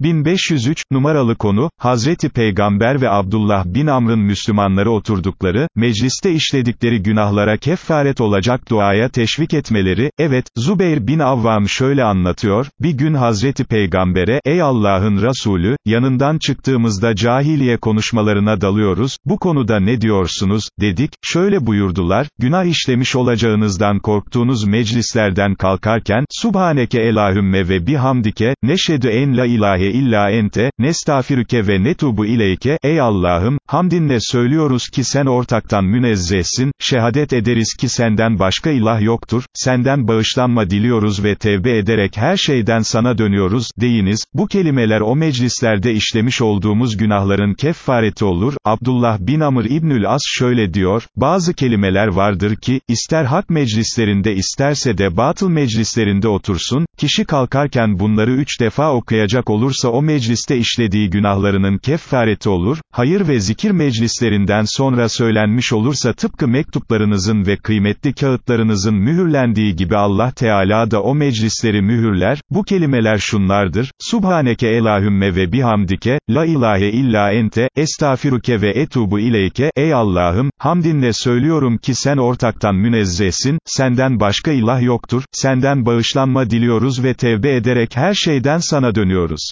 1503, numaralı konu, Hazreti Peygamber ve Abdullah bin Amr'ın Müslümanları oturdukları, mecliste işledikleri günahlara kefaret olacak duaya teşvik etmeleri, evet, Zubeyr bin Avvam şöyle anlatıyor, bir gün Hazreti Peygamber'e, ey Allah'ın Resulü, yanından çıktığımızda cahiliye konuşmalarına dalıyoruz, bu konuda ne diyorsunuz, dedik, şöyle buyurdular, günah işlemiş olacağınızdan korktuğunuz meclislerden kalkarken, Subhaneke elahümme ve bihamdike, neşedü en la ilahe illa ente, nestağfirüke ve netubu ileyke, ey Allah'ım, hamdinle söylüyoruz ki sen ortaktan münezzehsin, şehadet ederiz ki senden başka ilah yoktur, senden bağışlanma diliyoruz ve tevbe ederek her şeyden sana dönüyoruz, deyiniz, bu kelimeler o meclislerde işlemiş olduğumuz günahların keffareti olur, Abdullah bin Amr İbnül As şöyle diyor, bazı kelimeler vardır ki, ister hak meclislerinde isterse de batıl meclislerinde otursun, kişi kalkarken bunları üç defa okuyacak olursa, olursa o mecliste işlediği günahlarının keffareti olur, hayır ve zikir meclislerinden sonra söylenmiş olursa tıpkı mektuplarınızın ve kıymetli kağıtlarınızın mühürlendiği gibi Allah Teala da o meclisleri mühürler, bu kelimeler şunlardır, Subhaneke elahümme ve bihamdike, la ilahe illa ente, estağfiruke ve etubu ileyke, ey Allah'ım, hamdinle söylüyorum ki sen ortaktan münezzehsin, senden başka ilah yoktur, senden bağışlanma diliyoruz ve tevbe ederek her şeyden sana dönüyoruz.